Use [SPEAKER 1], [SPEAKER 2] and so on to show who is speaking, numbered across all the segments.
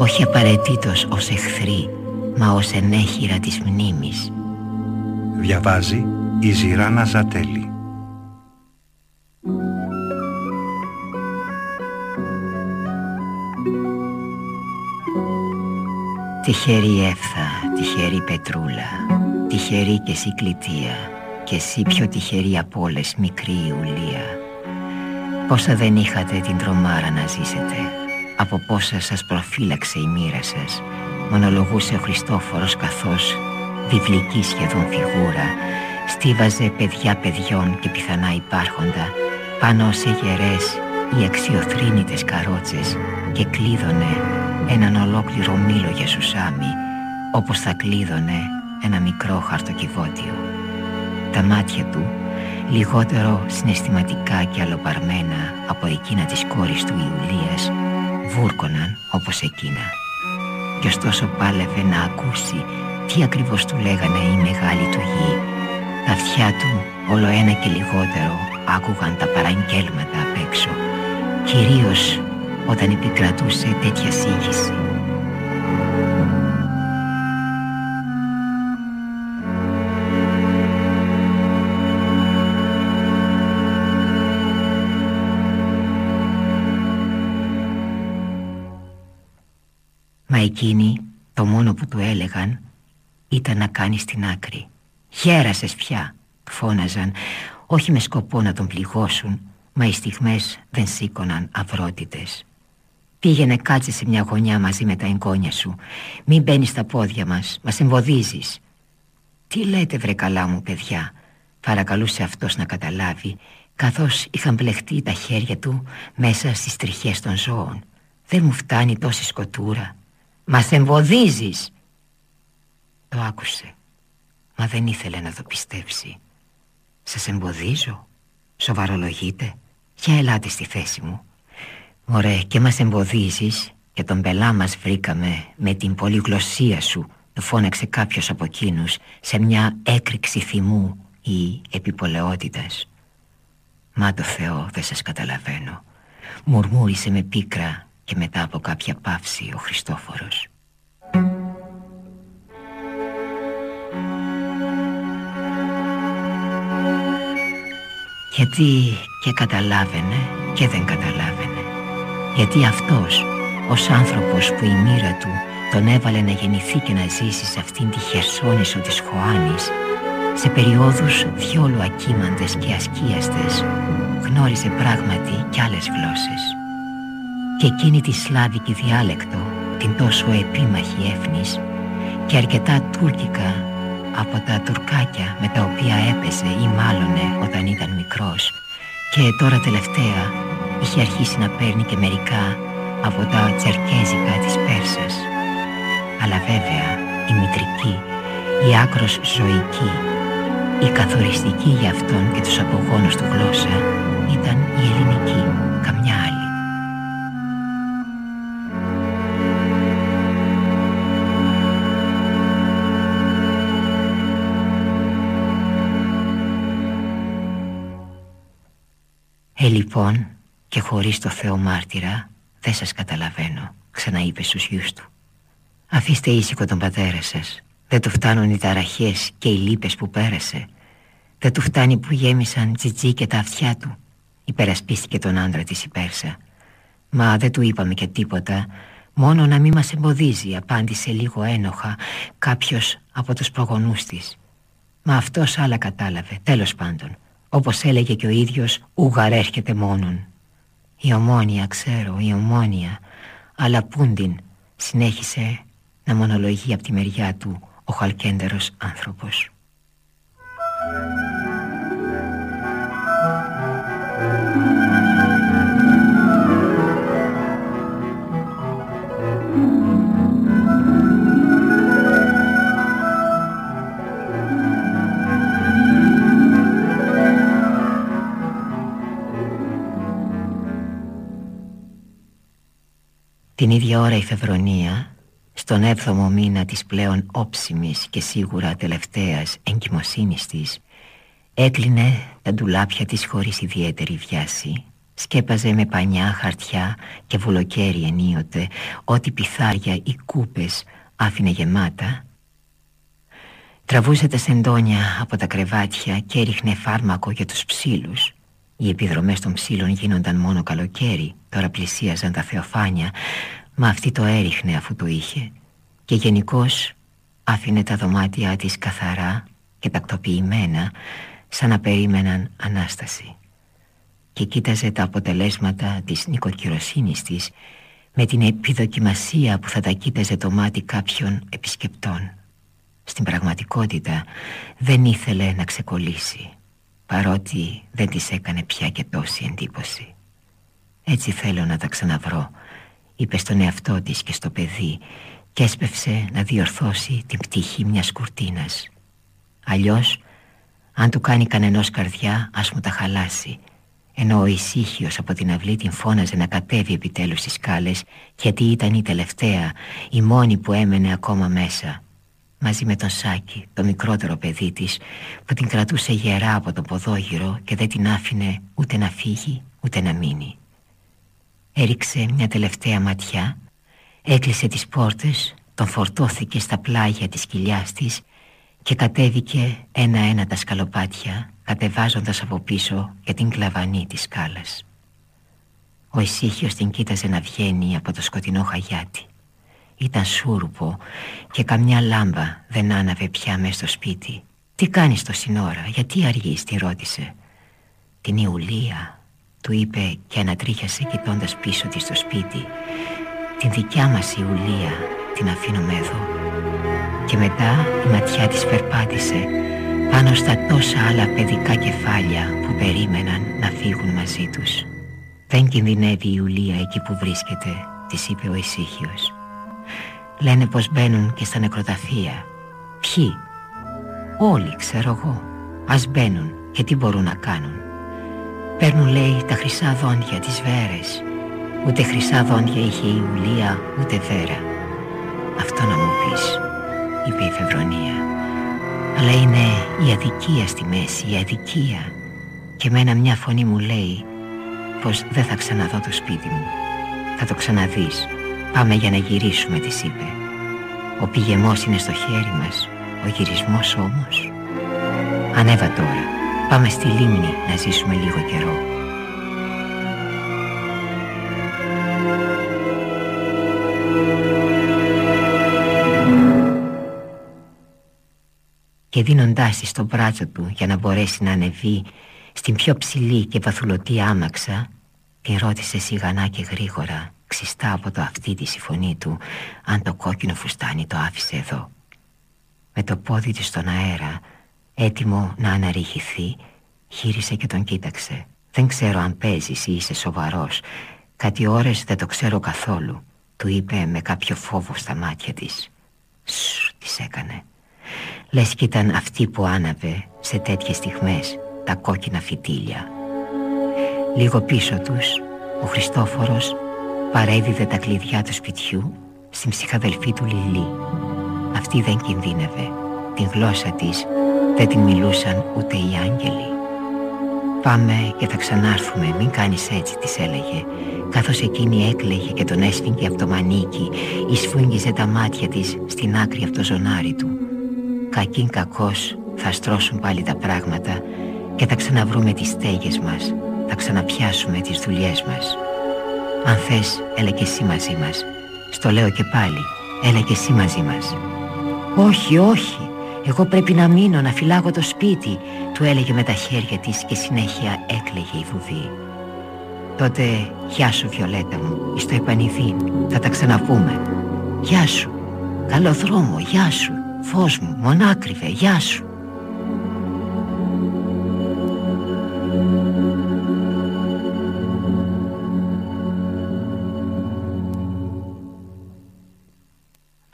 [SPEAKER 1] όχι απαραίτητος ως εχθροί, μα ως ενέχειρα της μνήμης.
[SPEAKER 2] Διαβάζει η Ζηράνα Ζατέλη.
[SPEAKER 1] Τυχερή έφθα, τυχερή πετρούλα, τυχερή και εσύ κλητία και εσύ πιο τυχερή από όλες μικρή Ιουλία. Πόσα δεν είχατε την τρομάρα να ζήσετε, από πόσα σας προφύλαξε η μοίρα σας, μονολογούσε ο Χριστόφορος καθώς, βιβλική σχεδόν φιγούρα, στίβαζε παιδιά παιδιών και πιθανά υπάρχοντα πάνω σε γερές ή αξιοθρύνητες καρότσες και κλείδωνε έναν ολόκληρο μήλο για σουσάμι όπως θα κλείδωνε ένα μικρό χαρτοκιβώτιο. Τα μάτια του, λιγότερο συναισθηματικά και αλλοπαρμένα από εκείνα της κόρης του Ιουλίας, βούρκωναν όπως εκείνα. Κι ωστόσο πάλευε να ακούσει τι ακριβώς του λέγανε οι μεγάλοι του γη. Τα αυτιά του όλο ένα και λιγότερο άκουγαν τα παραγγέλματα απ' έξω, κυρίως όταν επικρατούσε τέτοια σύγχυση. Εκείνοι το μόνο που του έλεγαν ήταν να κάνει στην άκρη. «Γέρασες πια», φώναζαν, όχι με σκοπό να τον πληγώσουν, μα οι στιγμές δεν σήκωναν αυρότητες. Πήγαινε κάτσε σε μια γωνιά μαζί με τα εγγόνια σου. Μην μπαίνεις στα πόδια μας, μας εμποδίζεις. Τι λέτε βρε καλά μου παιδιά, παρακαλούσε αυτός να καταλάβει, καθώς είχαν μπλεχτεί τα χέρια του μέσα στις τριχές των ζώων. Δεν μου φτάνει τόση σκοτούρα. Μας εμποδίζεις. Το άκουσε, μα δεν ήθελε να το πιστέψει. Σας εμποδίζω, σοβαρολογείτε, για ελάτε στη θέση μου. Ωραία και μας εμποδίζεις και τον πελά μας βρήκαμε με την πολυγλωσσία σου του φώναξε κάποιος από εκείνους σε μια έκρηξη θυμού ή επιπολαιότητας Μα το Θεό δεν σας καταλαβαίνω Μουρμούρισε με πίκρα και μετά από κάποια παύση ο Χριστόφορος Γιατί και καταλάβαινε και δεν καταλάβαινε γιατί αυτός, ως άνθρωπος που η μοίρα του τον έβαλε να γεννηθεί και να ζήσει σε αυτήν τη χερσόνησο της Χωάνης, σε περιόδους διόλου ακίμαντες και ασκίαστες, γνώριζε πράγματι κι άλλες γλώσσες. Και εκείνη τη σλάβικη διάλεκτο, την τόσο επίμαχη έφνης, και αρκετά τουρκικά από τα τουρκάκια με τα οποία έπεσε ή μάλωνε όταν ήταν μικρός και τώρα τελευταία είχε αρχίσει να παίρνει και μερικά από τα τσερκέζικα της Πέρσας. Αλλά βέβαια η μητρική, η άκρος ζωική, η καθοριστική για αυτόν και τους απογόνους του γλώσσα ήταν η ελληνική, καμιά άλλη. Λοιπόν, και χωρίς το Θεό μάρτυρα δεν σας καταλαβαίνω Ξαναείπες στους γιους του. Αφήστε ήσυχο τον πατέρα σας. Δεν του φτάνουν οι ταραχές και οι λύπες που πέρασε. Δεν του φτάνει που γέμισαν τσιτζί και τα αυτιά του. Υπερασπίστηκε τον άντρα της η Πέρσα. Μα δεν του είπαμε και τίποτα. Μόνο να μην μας εμποδίζει Απάντησε λίγο ένοχα Κάποιος από τους προγονούς της. Μα αυτός άλλα κατάλαβε Τέλος πάντων όπως έλεγε και ο ίδιος Ούγαρ έρχεται μόνον η ομόνια ξέρω, η ομόνια Αλλά πούντιν συνέχισε να μονολογεί από τη μεριά του ο χαλκέντερος άνθρωπος Την ίδια ώρα η Φεβρονία στον έβδομο μήνα της πλέον όψιμης και σίγουρα τελευταίας εγκυμοσύνης της Έκλεινε τα ντουλάπια της χωρίς ιδιαίτερη βιάση Σκέπαζε με πανιά, χαρτιά και βουλοκαίρι ενίοτε Ό,τι πιθάρια ή κούπες άφηνε γεμάτα. Τραβούσε τα σεντόνια από τα κρεβάτια και έριχνε φάρμακο για τους ψήλους Οι επιδρομές των ψήλων γίνονταν μόνο καλοκαίρι Τώρα πλησίαζαν τα θεοφάνια Μα αυτή το έριχνε αφού το είχε Και γενικώς άφηνε τα δωμάτια της καθαρά και τακτοποιημένα Σαν να περίμεναν Ανάσταση. Και κοίταζε τα αποτελέσματα της νοικοκυροσύνης της Με την επιδοκιμασία που θα τα κοίταζε το μάτι κάποιων επισκεπτών. Στην πραγματικότητα δεν ήθελε να ξεκολλήσει Παρότι δεν της έκανε πια και τόση εντύπωση Έτσι θέλω να τα ξαναβρω είπε στον εαυτό της και στο παιδί και έσπευσε να διορθώσει την πτυχή μιας κουρτίνας. Αλλιώς, αν του κάνει κανενός καρδιά, ας μου τα χαλάσει, ενώ ο ησύχιος από την αυλή την φώναζε να κατέβει επιτέλους στις σκάλες γιατί ήταν η τελευταία, η μόνη που έμενε ακόμα μέσα μαζί με τον Σάκη, το μικρότερο παιδί της που την κρατούσε γερά από το ποδόγυρο και δεν την άφηνε ούτε να φύγει ούτε να μείνει. Έριξε μια τελευταία ματιά Έκλεισε τις πόρτες Τον φορτώθηκε στα πλάγια της κοιλιάς της Και κατέβηκε ένα-ένα τα σκαλοπάτια Κατεβάζοντας από πίσω για την κλαβανή της σκάλας Ο ησύχιος την κοίταζε να βγαίνει από το σκοτεινό χαγιάτι Ήταν σούρουπο και καμιά λάμπα δεν άναβε πια μες στο σπίτι. «Τι κάνεις το σύνορα, γιατί αργείς» τη ρώτησε. «Την Ιουλία, του είπε και ανατρίχιασε κοιτώντας πίσω της στο σπίτι. Την δικιά μας Ιουλία την αφήνουμε εδώ Και μετά η ματιά της περπάτησε Πάνω στα τόσα άλλα παιδικά κεφάλια Που περίμεναν να φύγουν μαζί τους. Δεν κινδυνεύει η Ιουλία εκεί που βρίσκεται Της είπε ο ησύχιος Λένε πως μπαίνουν και στα νεκροταφεία. Ποιοι; Όλοι ξέρω εγώ. Ας μπαίνουν και τι μπορούν να κάνουν. Παίρνουν λέει τα χρυσά δόντια της Βέρες. Ούτε χρυσά δόντια είχε η Ιουλία ούτε Βέρα. Αυτό να μου πεις Είπε η Φεβρονία. Αλλά είναι η αδικία στη μέση Η αδικία. Και μένα μια φωνή μου λέει Πως δεν θα ξαναδώ το σπίτι μου. Θα το ξαναδείς Πάμε για να γυρίσουμε της είπε. Ο πηγεμός είναι στο χέρι μας Ο γυρισμός όμως. Ανέβα τώρα Πάμε στη λίμνη να ζήσουμε λίγο καιρό. Και δίνοντάς της το μπράτσο του για να μπορέσει να ανεβεί Στην πιο ψηλή και βαθουλωτή άμαξα Την ρώτησε σιγανά και γρήγορα Ξιστά από το αυτί της η φωνή του Αν το κόκκινο φουστάνι το άφησε εδώ. Με το πόδι της στον αέρα Έτοιμο να αναρριχηθεί Χείρισε και τον κοίταξε. Δεν ξέρω αν παίζεις ή είσαι σοβαρός. Κάτι ώρες δεν το ξέρω καθόλου Του είπε με κάποιο φόβο στα μάτια της. Σου της έκανε. Λες κι ήταν αυτή που άναβε σε τέτοιες στιγμές τα κόκκινα φυτίλια Λίγο πίσω τους ο Χριστόφορος παρέδιδε τα κλειδιά του σπιτιού στην ψυχαδελφή του Λιλή. Αυτή δεν κινδύνευε. Την γλώσσα της δεν την μιλούσαν ούτε οι άγγελοι. «Πάμε και θα ξανάρθουμε, μην κάνεις έτσι» της έλεγε Καθώς εκείνη έκλαιγε και τον έσφυγγε από το μανίκι Εισφούγγιζε τα μάτια της στην άκρη από το ζωνάρι του. Κακήν κακός θα στρώσουν πάλι τα πράγματα Και θα ξαναβρούμε τις στέγες μας Θα ξαναπιάσουμε τις δουλειές μας Αν θες έλα και εσύ μαζί μας. Στο λέω και πάλι Έλα και εσύ μαζί μας. Όχι, όχι. Εγώ πρέπει να μείνω, να φυλάγω το σπίτι Του έλεγε με τα χέρια της και συνέχεια έκλαιγε η βουβή. Τότε γεια σου Βιολέτα μου, εις το επανειδήν, θα τα ξαναπούμε Γεια σου, καλό δρόμο, γεια σου, φως μου, μονάκριβε, γεια σου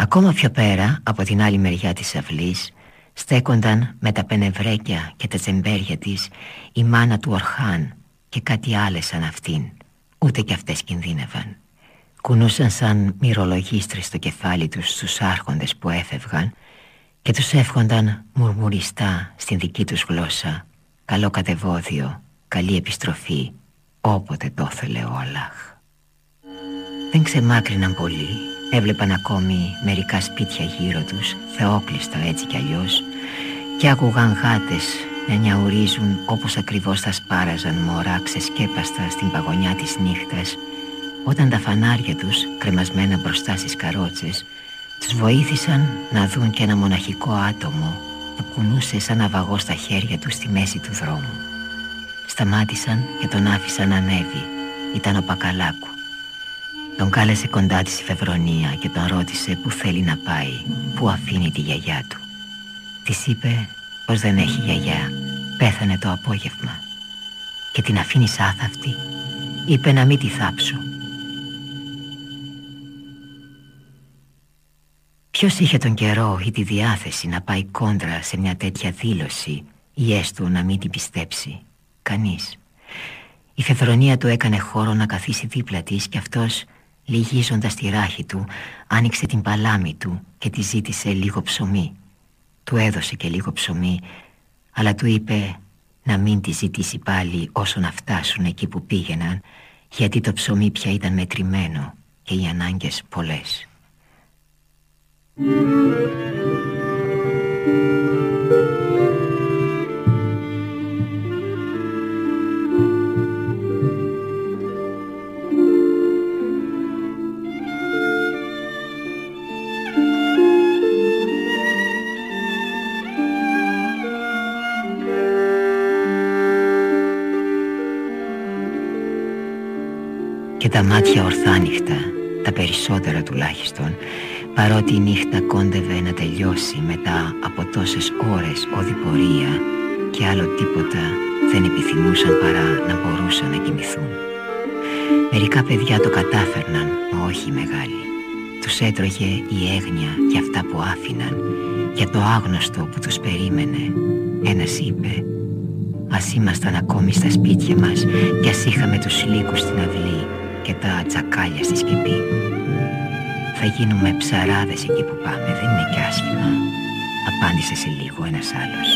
[SPEAKER 1] Ακόμα πιο πέρα από την άλλη μεριά της αυλής στέκονταν με τα πενευρέκια και τα τσεμπέρια της η μάνα του Ορχάν και κάτι άλλες σαν αυτήν. Ούτε κι αυτές κινδύνευαν. Κουνούσαν σαν μυρολογίστρες στο κεφάλι τους στους άρχοντες που έφευγαν και τους εύχονταν μουρμουριστά στην δική τους γλώσσα. Καλό κατεβόδιο, καλή επιστροφή όποτε το ήθελε ο Αλλάχ. Δεν ξεμάκρυναν πολύ, έβλεπαν ακόμη μερικά σπίτια γύρω τους, θεόκλειστα έτσι κι αλλιώς και άκουγαν γάτες να νιαουρίζουν όπως ακριβώς θα σπάραζαν μωρά ξεσκέπαστα στην παγωνιά της νύχτας όταν τα φανάρια τους, κρεμασμένα μπροστά στις καρότσες, τους βοήθησαν να δουν και ένα μοναχικό άτομο που κουνούσε σαν αβαγό στα χέρια τους στη μέση του δρόμου. Σταμάτησαν και τον άφησαν να ανέβει. Ήταν ο Πακαλάκου. Τον κάλεσε κοντά της η Φευρονία και τον ρώτησε που θέλει να πάει, που αφήνει τη γιαγιά του. Της είπε πως δεν έχει γιαγιά, πέθανε το απόγευμα. Και την αφήνει άθαυτη, είπε να μην τη θάψω. Ποιος είχε τον καιρό ή τη διάθεση να πάει κόντρα σε μια τέτοια δήλωση ή έστω να μην την πιστέψει; Κανείς. Η Φευρονία του έκανε χώρο να καθίσει δίπλα της και αυτός, λυγίζοντας τη ράχη του, άνοιξε την παλάμη του και τη ζήτησε λίγο ψωμί. Του έδωσε και λίγο ψωμί, αλλά του είπε να μην τη ζητήσει πάλι όσο να φτάσουν εκεί που πήγαιναν, γιατί το ψωμί πια ήταν μετρημένο και οι ανάγκες πολλές. Τα μάτια ορθάνυχτα, τα περισσότερα τουλάχιστον, Παρότι η νύχτα κόντευε να τελειώσει μετά από τόσες ώρες οδηπορία και άλλο τίποτα δεν επιθυμούσαν παρά να μπορούσαν να κοιμηθούν. Μερικά παιδιά το κατάφερναν, μα όχι οι μεγάλοι. Τους έτρωγε η έγνοια για αυτά που άφηναν, για το άγνωστο που τους περίμενε. Ένας είπε «Ας ήμασταν ακόμη στα σπίτια μας και ας είχαμε τους λύκους στην αυλή και τα τσακάλια στη σκεπή». Θα γίνουμε ψαράδες εκεί που πάμε, δεν είναι κι άσχημα. Απάντησε σε λίγο ένας άλλος.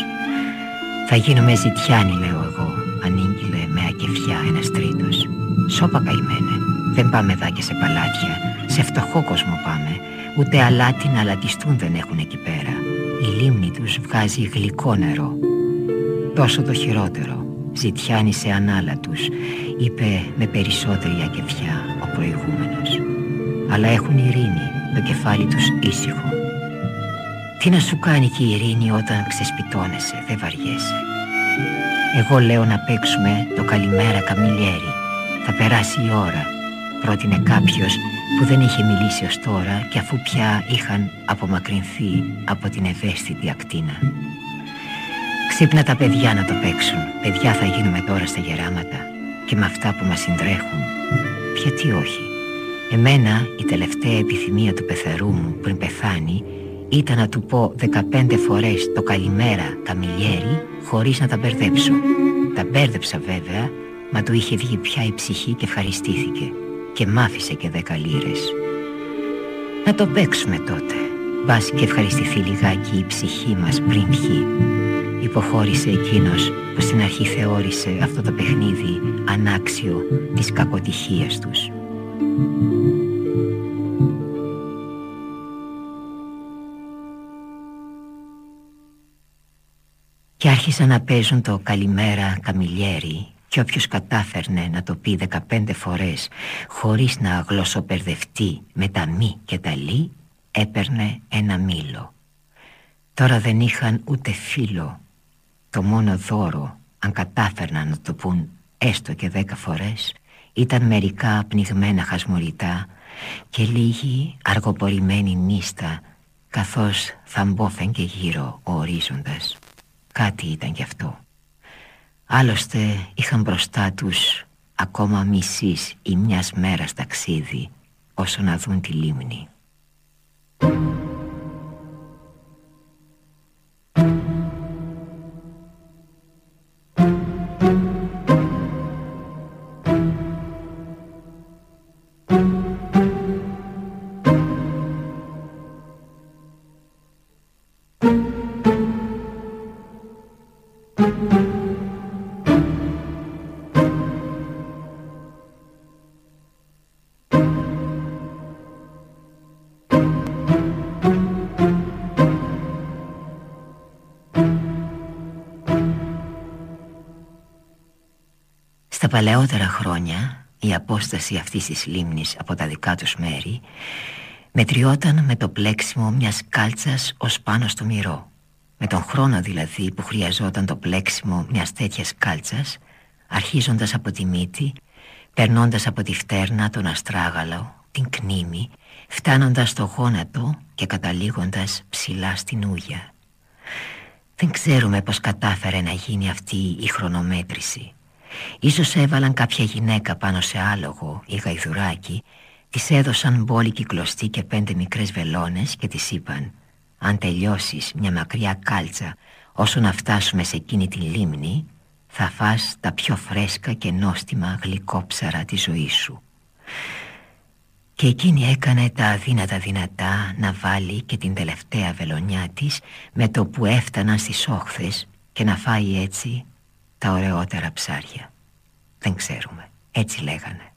[SPEAKER 1] Θα γίνουμε ζητιάνοι λέω εγώ Ανήγγειλε με ακεφιά ένας τρίτος. Σώπα καημένε Δεν πάμε δά και σε παλάτια. Σε φτωχό κόσμο πάμε. Ούτε αλάτι να αλατιστούν δεν έχουν εκεί πέρα. Η λίμνη τους βγάζει γλυκό νερό. Τόσο το χειρότερο Ζητιάνει σε ανάλατους Είπε με περισσότερη ακεφιά ο προηγούμενος αλλά έχουν ειρήνη, το κεφάλι τους ήσυχο. Τι να σου κάνει και η ειρήνη όταν ξεσπιτώνεσαι, δεν βαριέσαι. Εγώ λέω να παίξουμε το καλημέρα καμιλιέρι. Θα περάσει η ώρα, πρότεινε κάποιος που δεν είχε μιλήσει ως τώρα και αφού πια είχαν απομακρυνθεί από την ευαίσθητη ακτίνα. Ξύπνα τα παιδιά να το παίξουν. Παιδιά θα γίνουμε τώρα στα γεράματα και με αυτά που μας συντρέχουν. Γιατί όχι. Εμένα η τελευταία επιθυμία του πεθερού μου πριν πεθάνει ήταν να του πω 15 φορές το καλημέρα καμιλιέρι χωρίς να τα μπερδέψω. Τα μπέρδεψα βέβαια, μα του είχε βγει πια η ψυχή και ευχαριστήθηκε και μ' άφησε και δέκα λίρες. Να το παίξουμε τότε, μπας και ευχαριστηθεί λιγάκι η ψυχή μας πριν βγει. Υποχώρησε εκείνος που στην αρχή θεώρησε αυτό το παιχνίδι ανάξιο της κακοτυχίας τους. Και άρχισαν να παίζουν το «Καλημέρα Καμιλιέρι» και όποιος κατάφερνε να το πει δεκαπέντε φορές χωρίς να γλωσσοπερδευτεί με τα μη και τα λί έπαιρνε ένα μήλο. Τώρα δεν είχαν ούτε φίλο. Το μόνο δώρο, αν κατάφερναν να το πούν έστω και δέκα φορές, ήταν μερικά πνιγμένα χασμουριτά και λίγη αργοπορημένη νύστα καθώς θα και γύρω ο ορίζοντας. Κάτι ήταν γι' αυτό. Άλλωστε είχαν μπροστά τους ακόμα μισής ή μιας μέρας ταξίδι όσο να δουν τη λίμνη. Παλαιότερα χρόνια η απόσταση αυτής της λίμνης από τα δικά τους μέρη μετριόταν με το πλέξιμο μιας κάλτσας ως πάνω στο μυρό. Με τον χρόνο δηλαδή που χρειαζόταν το πλέξιμο μιας τέτοιας κάλτσας αρχίζοντας από τη μύτη, περνώντας από τη φτέρνα τον αστράγαλο, την κνήμη, φτάνοντας στο γόνατο και καταλήγοντας ψηλά στην ούγια. Δεν ξέρουμε πως κατάφερε να γίνει αυτή η χρονομέτρηση. Ίσως έβαλαν κάποια γυναίκα πάνω σε άλογο ή γαϊδουράκι Της έδωσαν μπόλικη κλωστή και πέντε μικρές βελόνες και της είπαν «Αν τελειώσεις μια μακριά κάλτσα όσο να φτάσουμε σε εκείνη τη λίμνη θα φας τα πιο φρέσκα και νόστιμα γλυκόψαρα της ζωής σου». Και εκείνη έκανε τα αδύνατα δυνατά να βάλει και την τελευταία βελονιά της με το που έφταναν στις όχθες και να φάει έτσι τα ωραιότερα ψάρια. Δεν ξέρουμε. Έτσι λέγανε.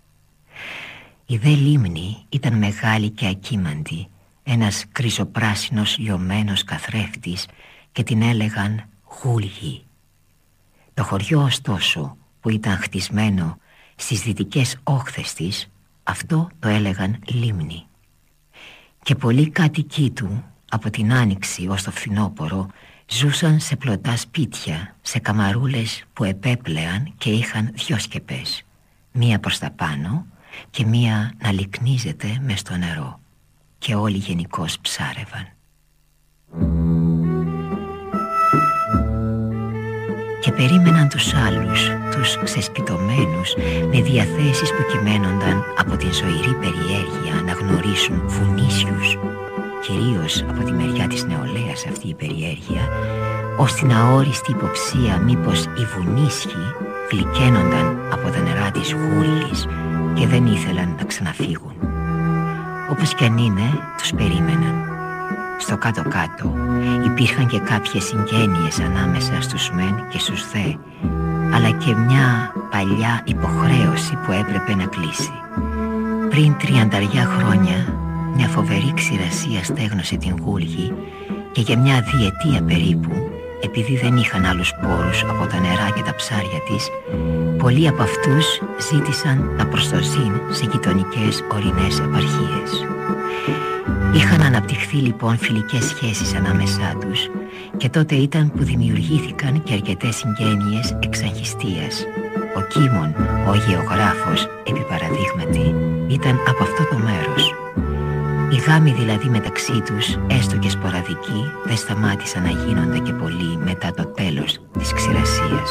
[SPEAKER 1] Η δε λίμνη ήταν μεγάλη και ακίμαντη, ένας κρυζοπράσινος λιωμένος καθρέφτης και την έλεγαν Γούλγη. Το χωριό ωστόσο που ήταν χτισμένο στις δυτικές όχθες της, αυτό το έλεγαν λίμνη. Και πολλοί κάτοικοι του από την Άνοιξη ως το φθινόπορο Ζούσαν σε πλωτά σπίτια, σε καμαρούλες που επέπλεαν και είχαν δυο σκεπές. Μία προς τα πάνω και μία να λυκνίζεται μες στο νερό. Και όλοι γενικώς ψάρευαν. Και περίμεναν τους άλλους, τους ξεσπιτωμένους Με διαθέσεις που κειμένονταν από την ζωηρή περιέργεια Να γνωρίσουν βουνίσιους κυρίως από τη μεριά της νεολαίας αυτή η περιέργεια ως την αόριστη υποψία μήπως οι βουνίσχοι γλυκαίνονταν από τα νερά της γούλης και δεν ήθελαν να ξαναφύγουν. Όπως κι αν είναι, τους περίμεναν. Στο κάτω-κάτω υπήρχαν και κάποιες συγγένειες ανάμεσα στους μεν και στους δε, αλλά και μια παλιά υποχρέωση που έπρεπε να κλείσει. Πριν τριανταριά χρόνια μια φοβερή ξηρασία στέγνωσε την γούλγη και για μια διετία περίπου, επειδή δεν είχαν άλλους πόρους από τα νερά και τα ψάρια της, πολλοί από αυτούς ζήτησαν τα προστοζήν σε γειτονικές ορεινές επαρχίες. Είχαν αναπτυχθεί λοιπόν φιλικές σχέσεις ανάμεσά τους και τότε ήταν που δημιουργήθηκαν και αρκετές συγγένειες εξαγιστίας. Ο Κίμων, ο γεωγράφος, επί παραδείγματι, ήταν από αυτό το μέρος. Οι γάμοι δηλαδή μεταξύ τους, έστω και σποραδικοί, δεν σταμάτησαν να γίνονται και πολύ μετά το τέλος της ξηρασίας.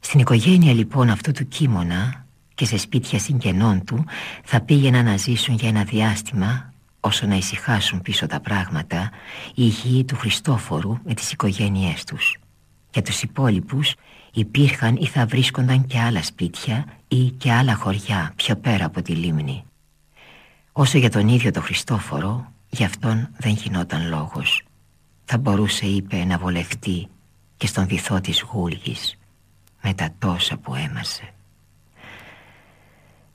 [SPEAKER 1] Στην οικογένεια λοιπόν αυτού του κίμωνα και σε σπίτια συγγενών του θα πήγαιναν να ζήσουν για ένα διάστημα όσο να ησυχάσουν πίσω τα πράγματα οι υγιοί του Χριστόφορου με τις οικογένειές τους. Για τους υπόλοιπους υπήρχαν ή θα βρίσκονταν και άλλα σπίτια ή και άλλα χωριά πιο πέρα από τη λίμνη. Όσο για τον ίδιο τον Χριστόφορο, γι' αυτόν δεν γινόταν λόγος. Θα μπορούσε, είπε, να βολευτεί και στον βυθό της γούλγης με τα τόσα που έμασε.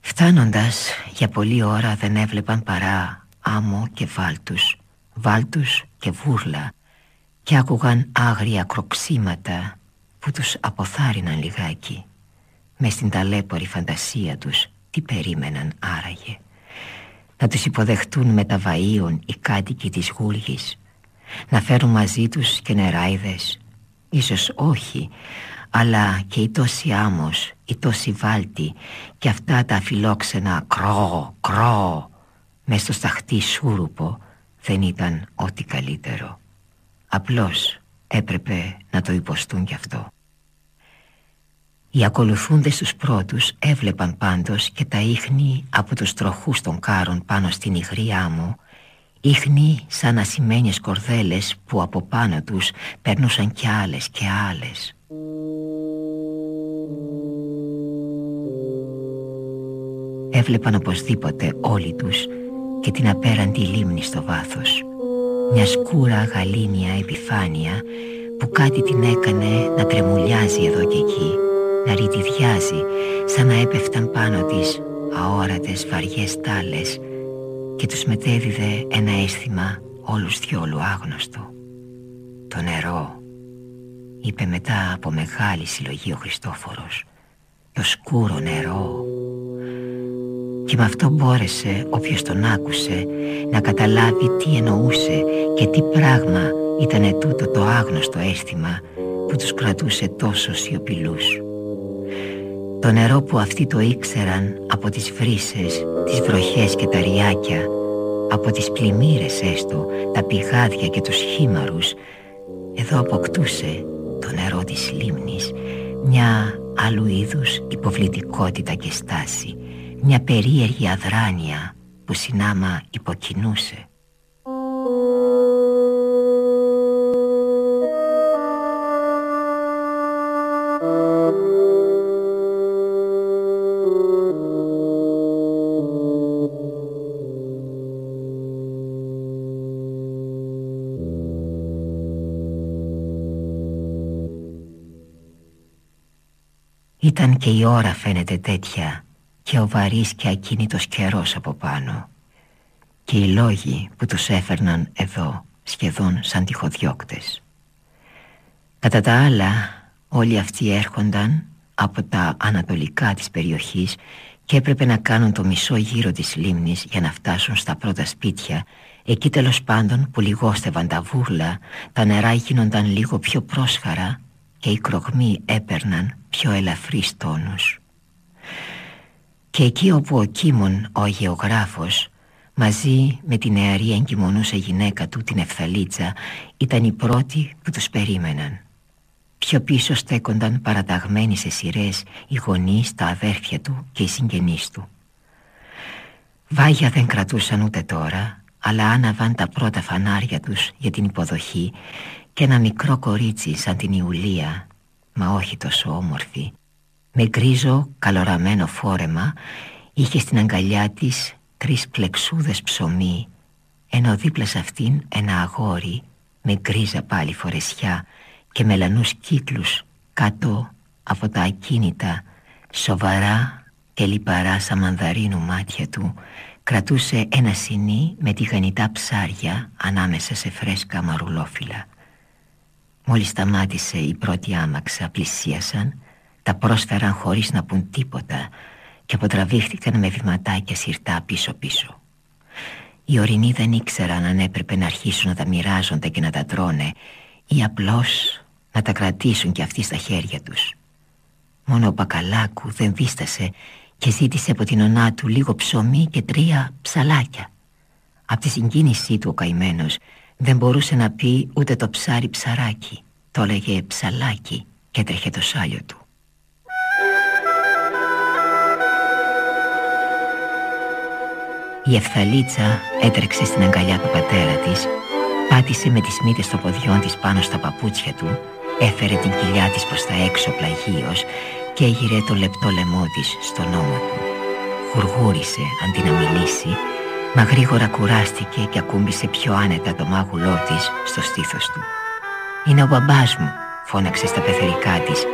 [SPEAKER 1] Φτάνοντας, για πολλή ώρα δεν έβλεπαν παρά άμμο και βάλτους, βάλτους και βούρλα και άκουγαν άγρια κροξίματα που τους αποθάρρυναν λιγάκι. Μες στην ταλέπορη φαντασία τους τι περίμεναν άραγε. Να τους υποδεχτούν με τα βαΐων οι κάτοικοι της γούλγης, να φέρουν μαζί τους και νεράιδες, ίσως όχι, αλλά και η τόση άμμος, η τόση βάλτη και αυτά τα φιλόξενα κρό, κρό Μες στο σταχτή σούρουπο δεν ήταν ό,τι καλύτερο. Απλώς έπρεπε να το υποστούν κι αυτό. Οι ακολουθούντες τους πρώτους έβλεπαν πάντως και τα ίχνη από τους τροχούς των κάρων πάνω στην υγρή άμμο Ίχνη σαν ασημένιες κορδέλες που από πάνω τους περνούσαν κι άλλες και άλλες. Έβλεπαν οπωσδήποτε όλοι τους και την απέραντη λίμνη στο βάθος. Μια σκούρα γαλήνια επιφάνεια που κάτι την έκανε να τρεμουλιάζει εδώ και εκεί, να ρητιδιάζει σαν να έπεφταν πάνω της αόρατες βαριές τάλες και τους μετέδιδε ένα αίσθημα όλους διόλου άγνωστο. Το νερό, είπε μετά από μεγάλη συλλογή ο Χριστόφορος. Το σκούρο νερό. Και με αυτό μπόρεσε όποιος τον άκουσε να καταλάβει τι εννοούσε και τι πράγμα ήταν τούτο το άγνωστο αίσθημα που τους κρατούσε τόσο σιωπηλούς. Το νερό που αυτοί το ήξεραν από τις βρύσες, τις βροχές και τα ριάκια, από τις πλημμύρες έστω, τα πηγάδια και τους χήμαρους, εδώ αποκτούσε το νερό της λίμνης μια άλλου είδους υποβλητικότητα και στάση, μια περίεργη αδράνεια που συνάμα υποκινούσε. Ήταν και η ώρα φαίνεται τέτοια και ο βαρύς και ακίνητος καιρός από πάνω και οι λόγοι που τους έφερναν εδώ σχεδόν σαν τυχοδιώκτες. Κατά τα άλλα όλοι αυτοί έρχονταν από τα ανατολικά της περιοχής και έπρεπε να κάνουν το μισό γύρο της λίμνης για να φτάσουν στα πρώτα σπίτια εκεί τέλος πάντων που λιγόστευαν τα βούρλα τα νερά γίνονταν λίγο πιο πρόσχαρα και οι κρογμοί έπαιρναν πιο ελαφρύς τόνους. Και εκεί όπου ο Κίμων, ο αγεωγράφος, μαζί με την νεαρή εγκυμονούσα γυναίκα του την Ευθαλίτσα, ήταν οι πρώτοι που τους περίμεναν. Πιο πίσω στέκονταν παραταγμένοι σε σειρές οι γονείς, τα αδέρφια του και οι συγγενείς του. Βάγια δεν κρατούσαν ούτε τώρα, αλλά άναβαν τα πρώτα φανάρια τους για την υποδοχή και ένα μικρό κορίτσι σαν την Ιουλία, μα όχι τόσο όμορφη, με γκρίζο καλοραμένο φόρεμα, είχε στην αγκαλιά της τρεις πλεξούδες ψωμί, ενώ δίπλα σε αυτήν ένα αγόρι με γκρίζα πάλι φορεσιά και μελανούς κύκλους κάτω από τα ακίνητα, σοβαρά και λιπαρά σαν μανδαρίνου μάτια του, κρατούσε ένα σινί με τηγανιτά ψάρια ανάμεσα σε φρέσκα μαρουλόφυλλα. Μόλις σταμάτησε η πρώτη άμαξα πλησίασαν Τα πρόσφεραν χωρίς να πούν τίποτα Και αποτραβήχθηκαν με βηματάκια σιρτά πίσω πίσω. Οι ορεινοί δεν ήξεραν αν έπρεπε να αρχίσουν να τα μοιράζονται και να τα τρώνε Ή απλώς να τα κρατήσουν και αυτοί στα χέρια τους. Μόνο ο Πακαλάκου δεν δίστασε και ζήτησε από την ονά του λίγο ψωμί και τρία ψαλάκια. Από τη συγκίνησή του ο καημένος δεν μπορούσε να πει ούτε το ψάρι ψαράκι. Το έλεγε ψαλάκι και τρέχε το σάλιο του Η Ευθαλίτσα έτρεξε στην αγκαλιά του πατέρα της Πάτησε με τις μύτες των ποδιών της πάνω στα παπούτσια του Έφερε την κοιλιά της προς τα έξω πλαγίως Και έγειρε το λεπτό λαιμό της στον ώμο του. Γουργούρισε αντί να μιλήσει Μα γρήγορα κουράστηκε και ακούμπησε πιο άνετα το μάγουλό της στο στήθος του. «Είναι ο μπαμπάς μου», φώναξε στα πεθερικά της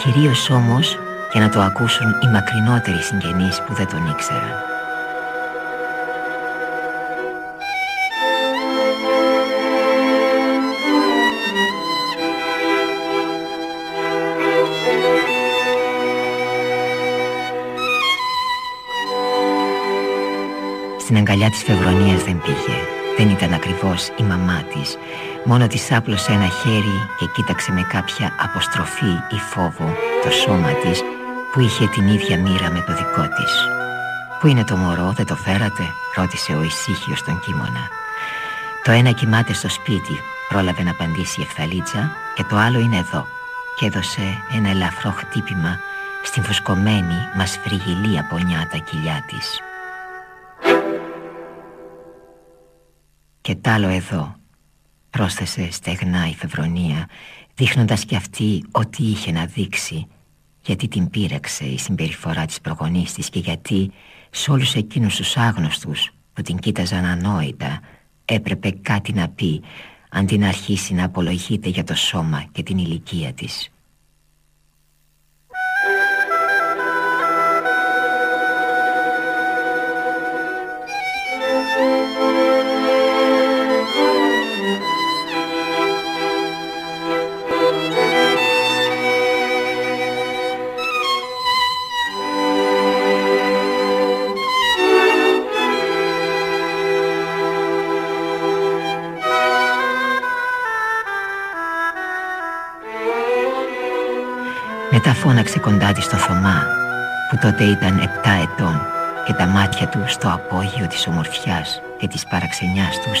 [SPEAKER 1] Κυρίως όμως για να το ακούσουν οι μακρινότεροι συγγενείς που δεν τον ήξεραν Στην αγκαλιά της Φεβρονίας δεν πήγε. Δεν ήταν ακριβώς η μαμά της. Μόνο της άπλωσε ένα χέρι και κοίταξε με κάποια αποστροφή ή φόβο το σώμα της που είχε την ίδια μοίρα με το δικό της. «Πού είναι το μωρό, δεν το φέρατε» ρώτησε ο ησύχιος τον κίμωνα. «Το ένα κοιμάται στο σπίτι» πρόλαβε να απαντήσει η Ευθαλίτσα «και το άλλο είναι εδώ» και έδωσε ένα ελαφρό χτύπημα στην φουσκωμένη μας φρυγιλή απονιά τα κοιλιά της Και τ' άλλο εδώ Πρόσθεσε στεγνά η Φεβρονία Δείχνοντας κι αυτή ό,τι είχε να δείξει Γιατί την πείραξε η συμπεριφορά της προγονής της Και γιατί Σ' όλους εκείνους τους άγνωστους που την κοίταζαν ανόητα έπρεπε κάτι να πει αντί να αρχίσει να απολογείται για το σώμα και την ηλικία της. Φώναξε κοντά της το Θωμά που τότε ήταν επτά ετών και τα μάτια του στο απόγειο της ομορφιάς και της παραξενιάς τους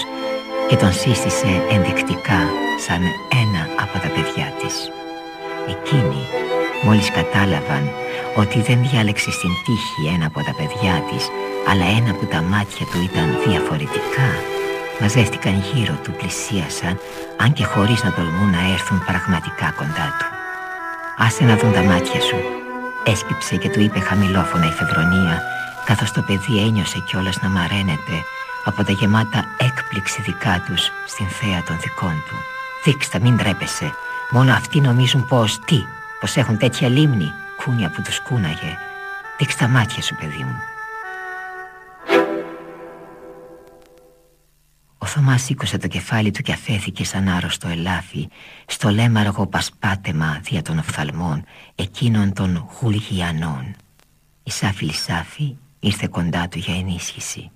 [SPEAKER 1] και τον σύστησε ενδεικτικά σαν ένα από τα παιδιά της. Εκείνοι μόλις κατάλαβαν ότι δεν διάλεξε στην τύχη ένα από τα παιδιά της αλλά ένα που τα μάτια του ήταν διαφορετικά μαζεύτηκαν γύρω του, πλησίασαν αν και χωρίς να τολμούν να έρθουν πραγματικά κοντά του. Άσε να δουν τα μάτια σου Έσκυψε και του είπε χαμηλόφωνα η Φεβρονία Καθώς το παιδί ένιωσε κιόλας να μαραίνεται Από τα γεμάτα έκπληξη δικά τους Στην θέα των δικών του. Δείξτα μην τρέπεσαι Μόνο αυτοί νομίζουν πως τι Πως έχουν τέτοια λίμνη Κούνια που τους κούναγε. Δείξ τα μάτια σου παιδί μου Θωμάς σήκωσε το κεφάλι του και αφέθηκε σαν άρρωστο ελάφι στο λέμαργο πασπάτεμα δια των οφθαλμών εκείνων των γουλγιανών. Η Σάφη Λισάφη ήρθε κοντά του για ενίσχυση.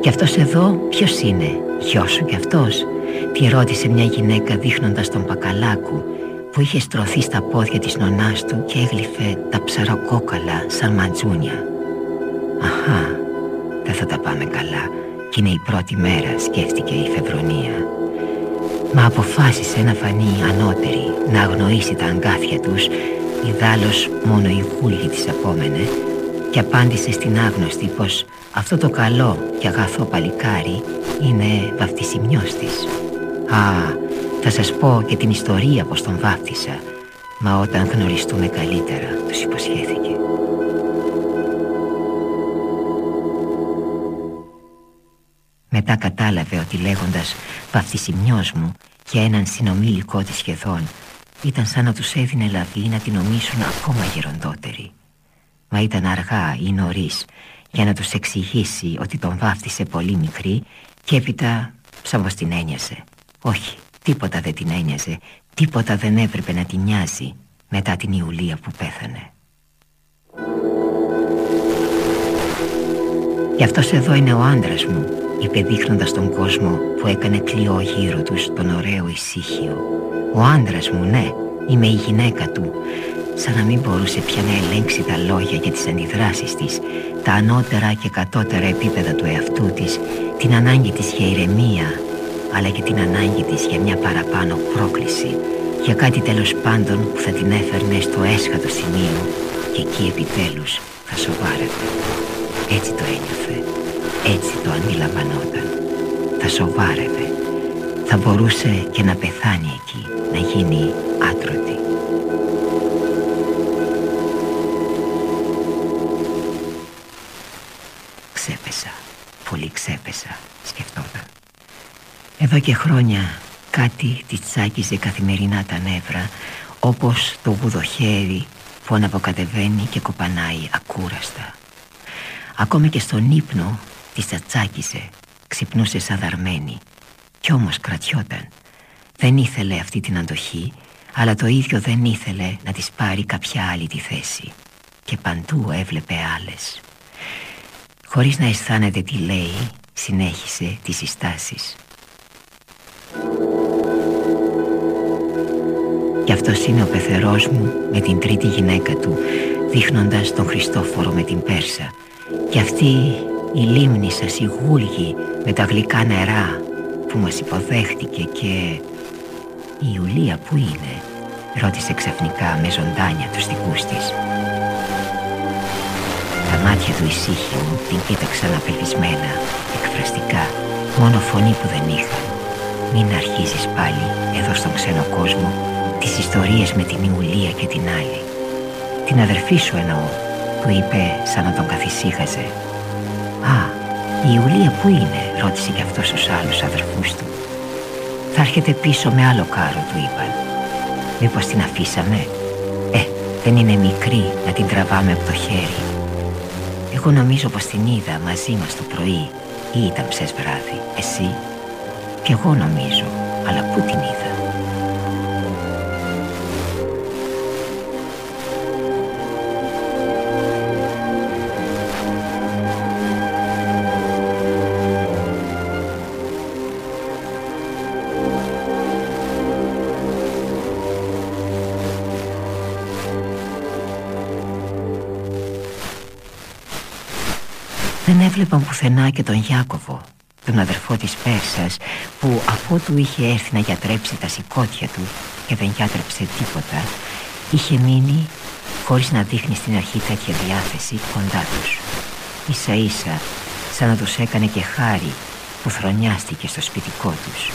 [SPEAKER 1] «Και αυτός εδώ ποιος είναι, γιος σου κι αυτός» τη ρώτησε μια γυναίκα δείχνοντας τον Πακαλάκου που είχε στρωθεί στα πόδια της νονάς του και έγλυφε τα ψαροκόκαλα σαν ματζούνια. «Αχα, δεν θα τα πάμε καλά. Κι είναι η πρώτη μέρα σκέφτηκε η Φεβρονία. Μα αποφάσισε να φανεί ανώτερη Να αγνοήσει τα αγκάθια τους. Ιδάλλως μόνο η γούλη της απόμενε Και απάντησε στην άγνωστη πως Αυτό το καλό και αγαθό παλικάρι Είναι βαφτισιμιός της Α, θα σας πω και την ιστορία πως τον βάφτισα Μα όταν γνωριστούμε καλύτερα τους υποσχέθηκε Μετά κατάλαβε ότι λέγοντας «Βαφτισιμιός μου» και έναν συνομήλικό της σχεδόν ήταν σαν να τους έδινε λαβή να την νομίσουν ακόμα γεροντότερη. Μα ήταν αργά ή νωρίς για να τους εξηγήσει ότι τον βάφτισε πολύ μικρή και έπειτα σαν πως την ένοιαζε. Όχι, τίποτα δεν την ένοιαζε, τίποτα δεν έπρεπε να την νοιάζει μετά την Ιουλία που πέθανε. «Γι' αυτός εδώ είναι ο άντρας μου», είπε δείχνοντας τον κόσμο που έκανε κλειό γύρω τους τον ωραίο ησύχιο. Ο άντρας μου, ναι, είμαι η γυναίκα του. Σαν να μην μπορούσε πια να ελέγξει τα λόγια και τις αντιδράσεις της, τα ανώτερα και κατώτερα επίπεδα του εαυτού της, την ανάγκη της για ηρεμία, αλλά και την ανάγκη της για μια παραπάνω πρόκληση, για κάτι τέλος πάντων που θα την έφερνε στο έσχατο σημείο και εκεί επιτέλους θα σοβάρευε. Έτσι το ένιωθε. Έτσι το αντιλαμβανόταν. Θα σοβάρευε. Θα μπορούσε και να πεθάνει εκεί, να γίνει άτρωτη. Ξέπεσα, πολύ ξέπεσα, σκεφτόταν. Εδώ και χρόνια κάτι τη τσάκιζε καθημερινά τα νεύρα, όπως το βουδοχέρι που αναποκατεβαίνει και κοπανάει ακούραστα. Ακόμη και στον ύπνο Τη τσατσάκισε, ξυπνούσε σαδαρμένη Κι όμως κρατιόταν. Δεν ήθελε αυτή την αντοχή Αλλά το ίδιο δεν ήθελε να της πάρει κάποια άλλη τη θέση. Και παντού έβλεπε άλλες. Χωρίς να αισθάνεται τι λέει Συνέχισε τις συστάσεις. Κι αυτός είναι ο πεθερός μου με την τρίτη γυναίκα του Δείχνοντας τον Χριστόφορο με την Πέρσα. Και αυτή η λίμνη σας η γούλγη με τα γλυκά νερά που μας υποδέχτηκε και... Η Ιουλία που είναι, ρώτησε ξαφνικά με ζωντάνια τους δικούς της. Τα μάτια του ησύχιου την κοίταξαν απελπισμένα, εκφραστικά, μόνο φωνή που δεν είχαν. Μην αρχίζεις πάλι, εδώ στον ξένο κόσμο, τις ιστορίες με την Ιουλία και την άλλη. Την αδερφή σου εννοώ, του είπε σαν να τον καθησύχαζε «Α, η Ιουλία που είναι» ρώτησε κι αυτός τους άλλους αδερφούς του. «Θα έρχεται πίσω με άλλο κάρο» του είπαν. «Μήπως την αφήσαμε» «Ε, δεν είναι μικρή να την τραβάμε από το χέρι» Εγώ νομίζω πως την είδα μαζί μας το πρωί ή ήταν ψες βράδυ. Εσύ; Κι εγώ νομίζω Αλλά πού την είδα; Έβλεπαν πουθενά και τον Γιάκωβο, τον αδερφό της Πέρσας, που αφού είχε έρθει να γιατρέψει τα σηκώτια του και δεν γιατρέψε τίποτα, είχε μείνει χωρίς να δείχνει στην αρχή τέτοια διάθεση κοντά τους. Ίσα ίσα, σαν να τους έκανε και χάρη που θρονιάστηκε στο σπιτικό τους.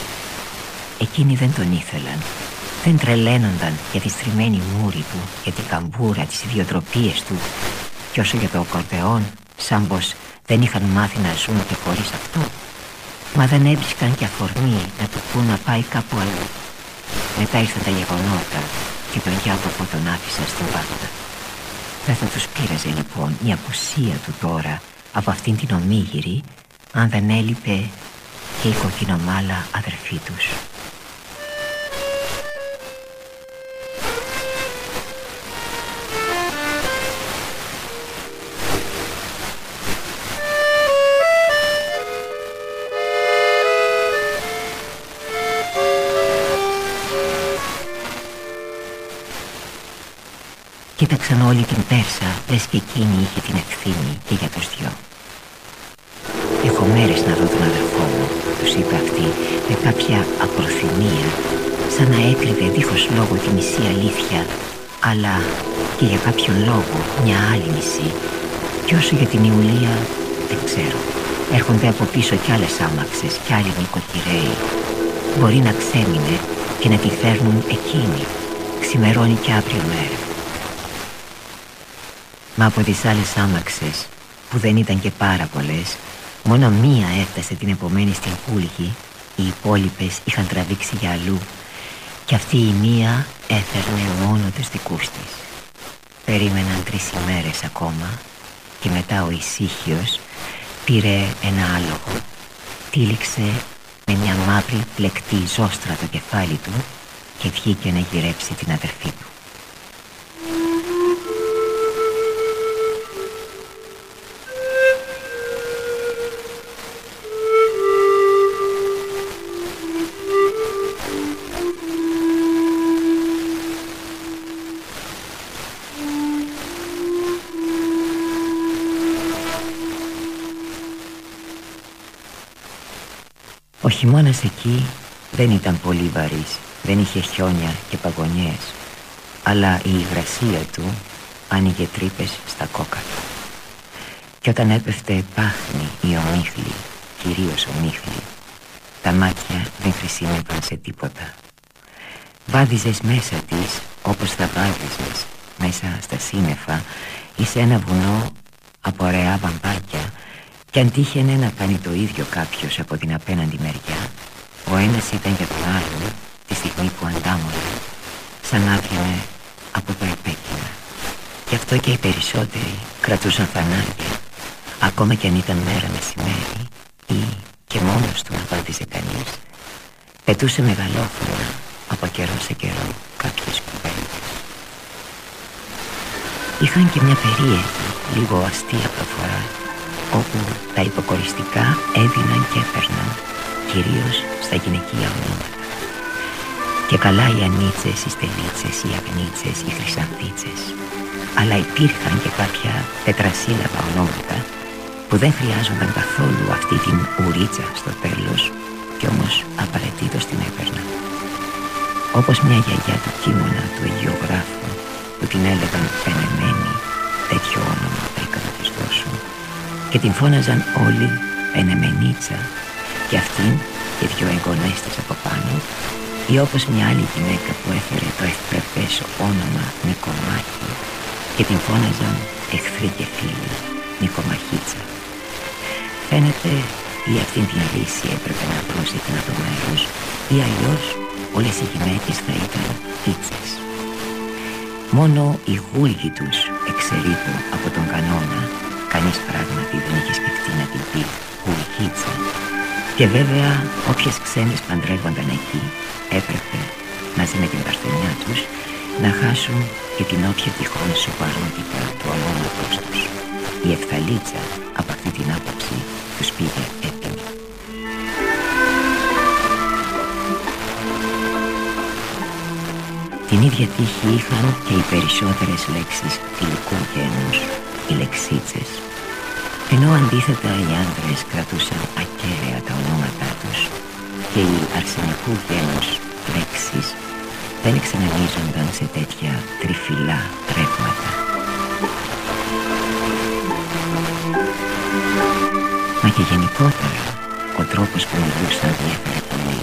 [SPEAKER 1] Εκείνοι δεν τον ήθελαν, δεν τρελαίνονταν για τη στριμμένη μούρη του, για την καμπούρα, τις ιδιοτροπίες του και όσο για το ακορδεόν, σαν πως δεν είχαν μάθει να ζουν και χωρίς αυτό. Μα δεν έβρισκαν και αφορμή να του πούν να πάει κάπου αλλού. Μετά ήρθαν τα γεγονότα και τον Γιάκοπο τον άφησαν στην πάντα Δεν θα τους πείραζε λοιπόν η απουσία του τώρα από αυτήν την ομίγυρη αν δεν έλειπε και η κοκκινομάλα αδερφή τους Κοίταξαν όλη την Πέρσα, λες και εκείνη είχε την ευθύνη και για τους δυο. Έχω μέρες να δω τον αδερφό μου, τους είπε αυτή με κάποια απροθυμία, σαν να έκρυβε δίχως λόγο τη μισή αλήθεια, αλλά και για κάποιον λόγο μια άλλη μισή. Και όσο για την Ιουλία, δεν ξέρω. Έρχονται από πίσω κι άλλες άμαξες κι άλλοι νοικοκυρέοι. Μπορεί να ξέμεινε και να τη φέρνουν εκείνοι. Ξημερώνει κι αύριο μέρα. Μα από τις άλλες άμαξες που δεν ήταν και πάρα πολλές Μόνο μία έφτασε την επομένη στην Πούλγη Οι υπόλοιπες είχαν τραβήξει για αλλού. Και αυτή η μία έφερνε μόνο τους δικούς της. Περίμεναν τρεις ημέρες ακόμα Και μετά ο ησύχιος πήρε ένα άλογο. Τύλιξε με μια μαύρη πλεκτή ζώστρα το κεφάλι του Και βγήκε να γυρέψει την αδερφή του εκεί δεν ήταν πολύ βαρύς Δεν είχε χιόνια και παγωνιές Αλλά η υγρασία του άνοιγε τρύπες στα κόκαλα Και όταν έπεφτε πάχνη η ομίχλη Κυρίως ομίχλη Τα μάτια δεν χρησιμεύαν σε τίποτα. Βάδιζες μέσα της όπως θα βάδιζες Μέσα στα σύννεφα ή σε ένα βουνό από ωραία βαμπάκια κι αν τύχαινε να κάνει το ίδιο κάποιος από την απέναντι μεριά Ο ένας ήταν για τον άλλο τη στιγμή που αντάμωνε Σαν άδειανε από το επέκεινα. Γι' αυτό και οι περισσότεροι κρατούσαν φανάρια Ακόμα κι αν ήταν μέρα μεσημέρι Ή και μόνος του να βάδιζε κανείς. Πετούσε μεγαλόφωνα από καιρό σε καιρό κάποιες κουβέντες. Είχαν και μια περίεργη, λίγο αστεία προφορά όπου τα υποκοριστικά έδιναν και έπαιρναν, κυρίως στα γυναικεία ονόματα. Και καλά οι ανίτσες, οι στελίτσες, οι αγνίτσες, οι χρυσανθίτσες. Αλλά υπήρχαν και κάποια τετρασύλλαβα ονόματα που δεν χρειάζονταν καθόλου αυτή την ουρίτσα στο τέλος κι όμως απαραίτητος την έπαιρναν. Όπως μια γιαγιά του κείμωνα του Αιγιογράφου που την έλεγαν πενεμένη τέτοιο όνομα θα είχαν να της δώσουν και την φώναζαν όλοι Ενεμενίτσα και αυτήν και δυο εγγονές της από πάνω ή όπως μια άλλη γυναίκα που έφερε το ευπρεπές όνομα Νικομάκη και την φώναζαν εχθροί και φίλοι, νοικομαχίτσα. Φαίνεται ή αυτήν την λύση έπρεπε να πρόσθεταν από μέρους ή αλλιώς όλες οι γυναίκες θα ήταν πίτσες. Μόνο οι γούλγοι τους εξαιρείτου από τον κανόνα κανείς πράγματι δεν είχε σκεφτεί να την πει γουλκίτσα και βέβαια όποιες ξένες παντρεύονταν εκεί έπρεπε μαζί με την παρθενιά τους να χάσουν και την όποια τυχόν σοπαρότητα του ονόματος τους. Η Ευθαλίτσα από αυτή την άποψη τους πήγε έτοιμη. Την ίδια τύχη είχαν και οι περισσότερες λέξεις φιλικού γένους, οι λεξίτσες. Ενώ αντίθετα οι άντρες κρατούσαν ακέραια τα ονόματά τους και οι αρσενικού γένους λέξεις δεν εξαναλύζονταν σε τέτοια τριφυλά ρεύματα. Μα και γενικότερα ο τρόπος που μιλούσαν διέφερε πολύ.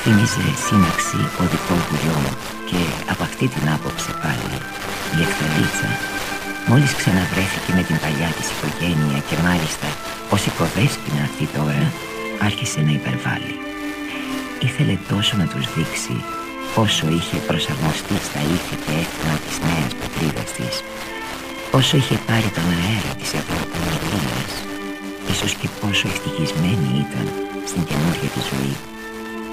[SPEAKER 1] Θύμιζε σύναξη οδικών βουλιών και από αυτή την άποψη πάλι η Ευθαλίτσα μόλις ξαναβρέθηκε με την παλιά της οικογένεια και μάλιστα ως οικοδέσποινα αυτή τώρα άρχισε να υπερβάλλει. Ήθελε τόσο να τους δείξει πόσο είχε προσαρμοστεί στα ήθη και έθιμα της νέας πατρίδας της πόσο είχε πάρει τον αέρα της Ευρωπαϊκής ίσως και πόσο ευτυχισμένη ήταν στην καινούργια της ζωή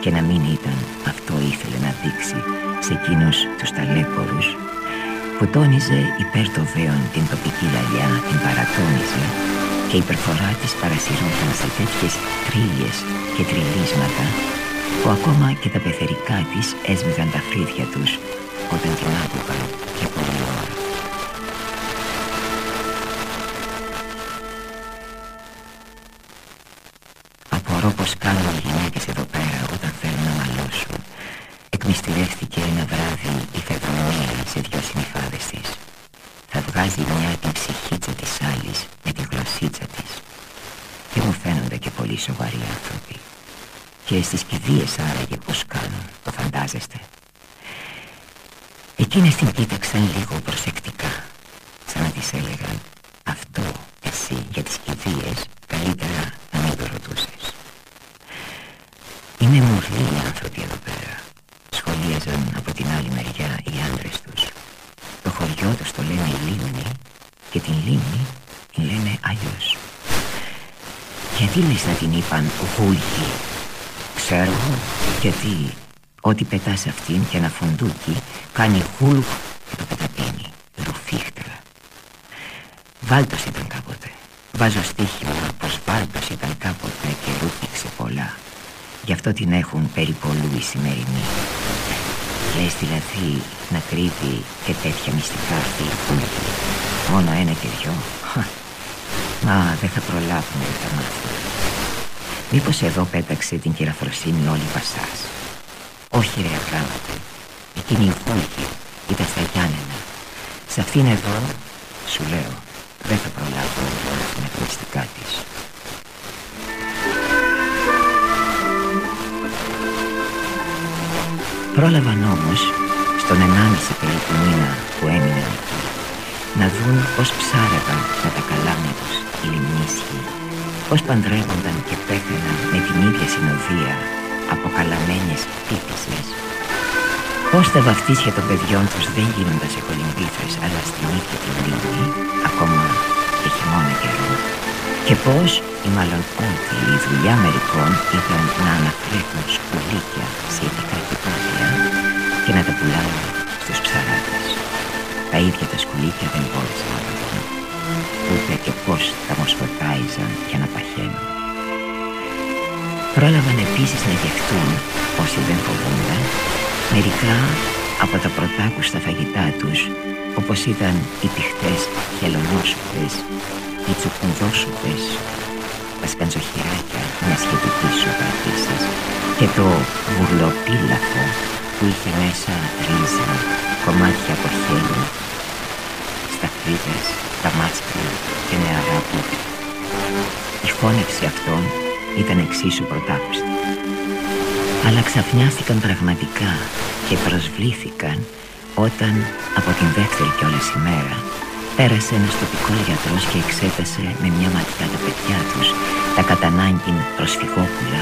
[SPEAKER 1] και να μην ήταν αυτό ήθελε να δείξει σε εκείνους τους ταλέπορους που τόνιζε υπέρ το δέον την τοπική λαλιά, την παρατόνιζε και η προφορά της παρασυρώταν σε τέτοιες τρίλιες και τριλίσματα που ακόμα και τα πεθερικά της έσμιγαν τα φρύδια τους όταν την άκουγαν για πολλή ώρα. Απορώ πως κάνουν οι γυναίκες εδώ πέρα όταν θέλουν να μαλώσουν. Εκμυστηρεύτηκε ένα βράδυ Θα βγάζει μια την ψυχίτσα της άλλης με τη γλωσσίτσα της. Και μου φαίνονται και πολύ σοβαροί άνθρωποι. Και στις κηδείες άραγε πως κάνουν, το φαντάζεστε. Εκείνες την κοίταξαν λίγο προσεκτικά, σαν να της έλεγαν «Αυτό εσύ για τις κηδείες καλύτερα να μην το ρωτούσες». Είναι μουρλοί οι άνθρωποι εδώ πέρα. Σχολίαζαν από την άλλη μεριά οι άντρες τους. Το χωριό τους το λένε η Λίμνη και την Λίμνη την λένε αλλιώς. Γιατί λες να την είπαν γούλγη ξέρω γιατί ό,τι πετάς σε αυτήν και ένα φουντούκι κάνει χούλουχ και το πεταπίνει ρουφίχτερα Βάλτος ήταν κάποτε. Βάζω στοίχημα πως Βάλτος ήταν κάποτε και ρούφηξε πολλά. Γι' αυτό την έχουν περιπολού οι σημερινοί Λες δηλαδή να κρύβει και τέτοια μυστικά αυτή η Μόνο ένα και δυο Μα δεν θα προλάβουμε τα μάτια Μήπως εδώ πέταξε την κυραφροσύνη όλη Πασάς. Όχι ρε αγράμματα. Εκείνη η φούλκη ήταν στα Γιάννενα. Σε αυτήν εδώ, σου λέω, δεν θα προλάβω όλα την εκμυστικά της. Πρόλαβαν όμως, στον ενάμιση περίπου μήνα που έμειναν εκεί, να δουν πως ψάρευαν με τα καλάμια τους οι λιμνήσιοι πως παντρεύονταν και πέθαιναν με την ίδια συνοδεία αποκαλαμένες πίτησες πως τα βαφτίσια των παιδιών τους δεν γίνονταν σε κολυμπήθρες αλλά στην ίδια την λίμνη ακόμα και χειμώνα καιρό. Και πως ή μάλλον ότι η δουλειά μερικών ήταν να αναφρέχουν σκουλίκια σε ειδικά κοιτάδια και να τα πουλάνε στους ψαράδες τα ίδια τα σκουλίκια δεν μπόρεσαν να ούτε και πως τα μοσχοτάιζαν για να παχαίνουν. Πρόλαβαν επίσης να γευτούν, όσοι δεν φοβούνταν, μερικά από τα πρωτάκουστα φαγητά τους, όπως ήταν οι πηχτές χελωνόσουπες, οι τσουκουνδόσουπες, τα σκαντζοχυράκια μια σχετική σούπα επίσης και το βουρλοπίλαφο που είχε μέσα ρίζα, κομμάτια από χέλι, σταφίδες, μάτια και νεαρά πόδια. Η φώνευση αυτών ήταν εξίσου πρωτάκουστη. Αλλά ξαφνιάστηκαν πραγματικά και προσβλήθηκαν όταν από την δεύτερη κιόλας ημέρα Πέρασε ένας τοπικός γιατρός και εξέτασε με μια ματιά τα παιδιά τους, τα κατανάγκην προσφυγόπουλα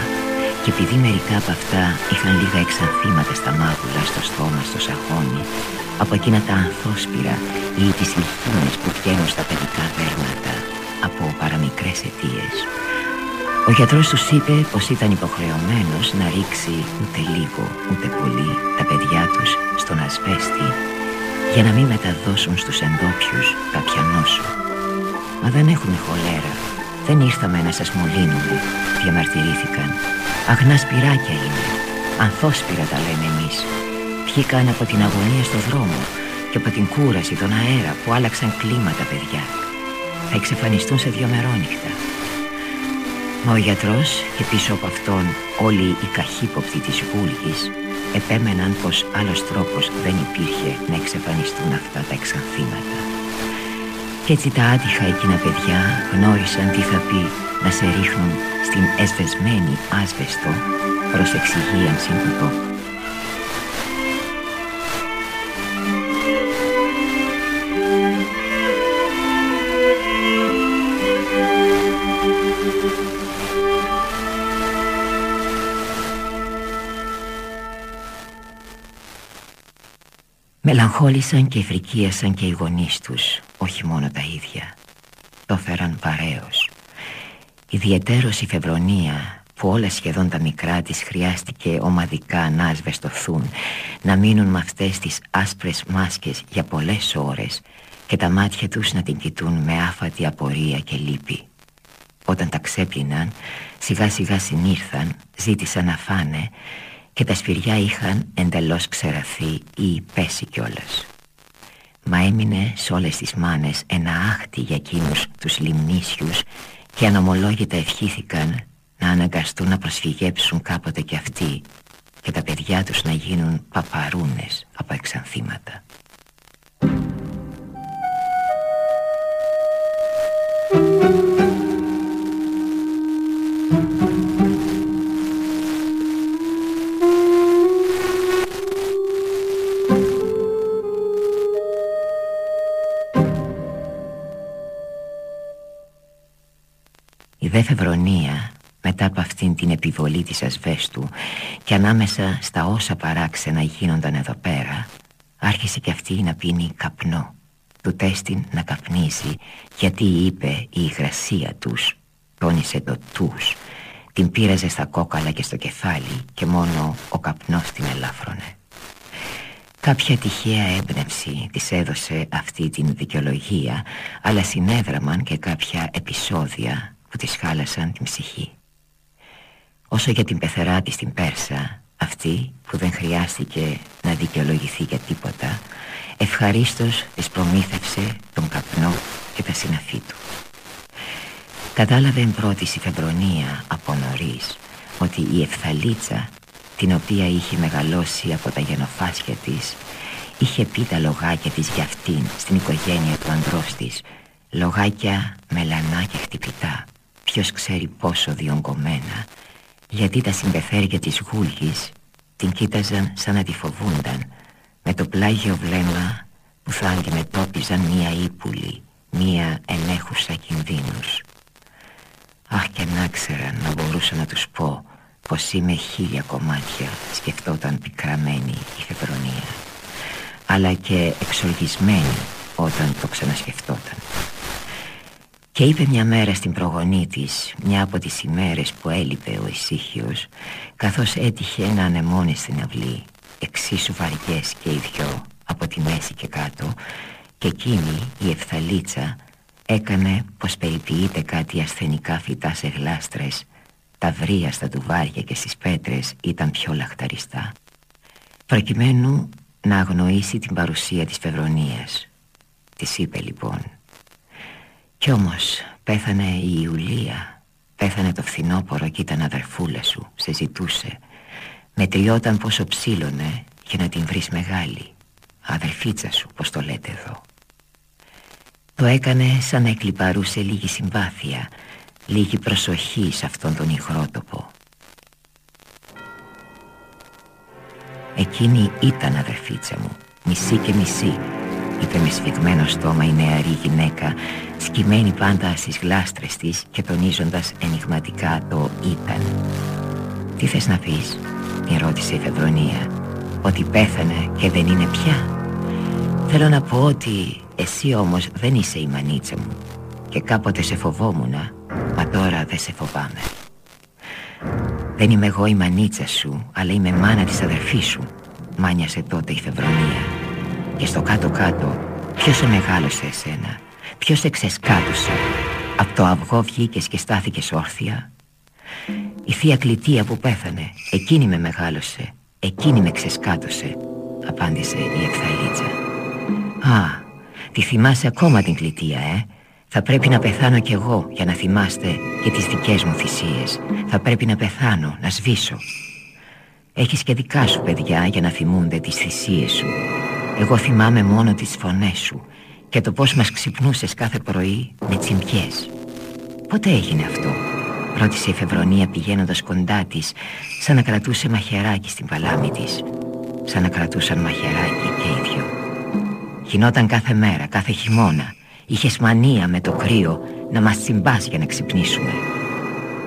[SPEAKER 1] και επειδή μερικά από αυτά είχαν λίγα εξανθήματα στα μάγουλα, στο στόμα, στο σαχόνι, από εκείνα τα ανθόσπυρα ή τις λιθούνες που βγαίνουν στα παιδικά δέρματα από παραμικρές αιτίες. Ο γιατρός τους είπε πως ήταν υποχρεωμένος να ρίξει ούτε λίγο ούτε πολύ τα παιδιά τους στον ασβέστη για να μην μεταδώσουν στους εντόπιους κάποια νόσο. Μα δεν έχουμε χολέρα. Δεν ήρθαμε να σας μολύνουμε, διαμαρτυρήθηκαν. Αγνά σπυράκια είναι. Ανθόσπυρα τα λέμε εμείς. Βγήκαν από την αγωνία στο δρόμο και από την κούραση, τον αέρα που άλλαξαν κλίματα παιδιά. Θα εξαφανιστούν σε δυο μερόνυχτα. Μα ο γιατρός και πίσω από αυτόν όλοι οι καχύποπτοι της γούλγης επέμεναν πως άλλος τρόπος δεν υπήρχε να εξαφανιστούν αυτά τα εξανθήματα. Κι έτσι τα άτυχα εκείνα παιδιά γνώρισαν τι θα πει να σε ρίχνουν στην εσβεσμένη άσβεστο προς εξυγίανση του τόπου. Μελαγχόλησαν και ευρικίασαν και οι γονείς τους, όχι μόνο τα ίδια. Το φέραν παρέως. Ιδιαιτέρως η Φεβρονία, που όλα σχεδόν τα μικρά της χρειάστηκε ομαδικά να ασβεστοθούν, να μείνουν με αυτές τις άσπρες μάσκες για πολλές ώρες και τα μάτια τους να την κοιτούν με άφατη απορία και λύπη. Όταν τα ξέπλυναν, σιγά σιγά συνήρθαν, ζήτησαν να φάνε και τα σφυριά είχαν εντελώς ξεραθεί ή πέσει κιόλας. Μα έμεινε σε όλες τις μάνες ένα άχτη για εκείνους τους λιμνίσιους και ανομολόγητα ευχήθηκαν να αναγκαστούν να προσφυγέψουν κάποτε κι αυτοί και τα παιδιά τους να γίνουν παπαρούνες από εξανθήματα. Δε Φεβρονία μετά από αυτήν την επιβολή της ασβέστου και ανάμεσα στα όσα παράξενα γίνονταν εδώ πέρα άρχισε και αυτή να πίνει καπνό του τέστην να καπνίζει γιατί είπε η υγρασία τους τόνισε το τους την πήραζε στα κόκαλα και στο κεφάλι και μόνο ο καπνός την ελάφρωνε Κάποια τυχαία έμπνευση της έδωσε αυτή την δικαιολογία αλλά συνέδραμαν και κάποια επεισόδια που της χάλασαν την ψυχή. Όσο για την πεθερά της την Πέρσα, αυτή που δεν χρειάστηκε να δικαιολογηθεί για τίποτα, ευχαρίστως της προμήθευσε τον καπνό και τα συναφή του. Κατάλαβε εν πρώτη η Φεβρονία από νωρίς ότι η Ευθαλίτσα, την οποία είχε μεγαλώσει από τα γενοφάσια της, είχε πει τα λογάκια της για αυτήν στην οικογένεια του ανδρός της, λογάκια μελανά και χτυπητά, Ποιος ξέρει πόσο διονγκωμένα Γιατί τα συμπεθέρια της γούλγης Την κοίταζαν σαν να τη φοβούνταν Με το πλάγιο βλέμμα που θα αντιμετώπιζαν μία ύπουλη Μία ενέχουσα κινδύνους. Αχ και να ξέραν να μπορούσα να τους πω Πως είμαι χίλια κομμάτια Σκεφτόταν πικραμένη η Φεβρονία Αλλά και εξοργισμένη όταν το ξανασκεφτόταν και είπε μια μέρα στην προγονή της, μια από τις ημέρες που έλειπε ο ησύχιος, καθώς έτυχε να ανεμόνει στην αυλή, εξίσου βαριές και οι δυο, από τη μέση και κάτω, και εκείνη, η ευθαλίτσα, έκανε πως περιποιείται κάτι ασθενικά φυτά σε γλάστρες, τα βρία στα τουβάρια και στις πέτρες ήταν πιο λαχταριστά. Προκειμένου να αγνοήσει την παρουσία της Φεβρονίας. Της είπε λοιπόν κι όμως πέθανε η Ιουλία Πέθανε το φθινόπορο και ήταν αδερφούλα σου Σε ζητούσε. Μετριόταν πόσο ψήλωνε Για να την βρεις μεγάλη. Αδερφίτσα σου πως το λέτε εδώ. Το έκανε σαν να εκλυπαρούσε λίγη συμπάθεια Λίγη προσοχή σε αυτόν τον υγρότοπο Εκείνη ήταν αδερφίτσα μου Μισή και μισή είπε με σφιγμένο στόμα η νεαρή γυναίκα σκυμμένη πάντα στις γλάστρες της και τονίζοντας ενηγματικά το «ήταν». «Τι θες να πεις» την ρώτησε η Φεβρονία «Ότι πέθανε και δεν είναι πια» Θέλω να πω ότι εσύ όμως δεν είσαι η μανίτσα μου και κάποτε σε φοβόμουνα, μα τώρα δεν σε φοβάμαι. Δεν είμαι εγώ η μανίτσα σου, αλλά είμαι μάνα της αδερφής σου, μάνιασε τότε η Φεβρονία. Και στο κάτω-κάτω, ποιος σε μεγάλωσε εσένα, ποιος σε ξεσκάτωσε. Από το αυγό βγήκες και στάθηκες όρθια. Η θεία Κλητία που πέθανε, εκείνη με μεγάλωσε, εκείνη με ξεσκάτωσε, απάντησε η Ευθαλίτσα. Α, τη θυμάσαι ακόμα την Κλητία, ε; Θα πρέπει να πεθάνω κι εγώ για να θυμάστε και τις δικές μου θυσίες. Θα πρέπει να πεθάνω, να σβήσω. Έχεις και δικά σου παιδιά για να θυμούνται τις θυσίες σου. Εγώ θυμάμαι μόνο τις φωνές σου και το πώς μας ξυπνούσες κάθε πρωί με τσιμπιές. Πότε έγινε αυτό, ρώτησε η Φεβρονία πηγαίνοντας κοντά της, σαν να κρατούσε μαχαιράκι στην παλάμη της. Σαν να κρατούσαν μαχαιράκι και οι δυο. Γινόταν κάθε μέρα, κάθε χειμώνα Είχες μανία με το κρύο να μας τσιμπάς για να ξυπνήσουμε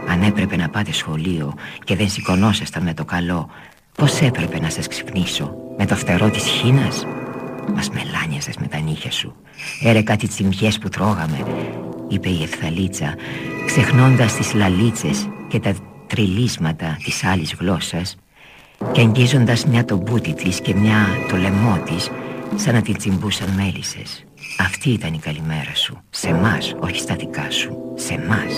[SPEAKER 1] Αν έπρεπε να πάτε σχολείο και δεν σηκωνόσασταν με το καλό Πώς έπρεπε να σας ξυπνήσω; Με το φτερό της χίνας Μας μελάνιαζες με τα νύχια σου. Έρε κάτι τσιμπιές που τρώγαμε Είπε η Ευθαλίτσα Ξεχνώντας τις λαλίτσες και τα τριλίσματα της άλλης γλώσσας Και αγγίζοντας μια το μπούτι της και μια το λαιμό της Σαν να την τσιμπούσαν μέλισσες. Αυτή ήταν η καλημέρα σου. Σε μας, όχι στα δικά σου. Σε μας.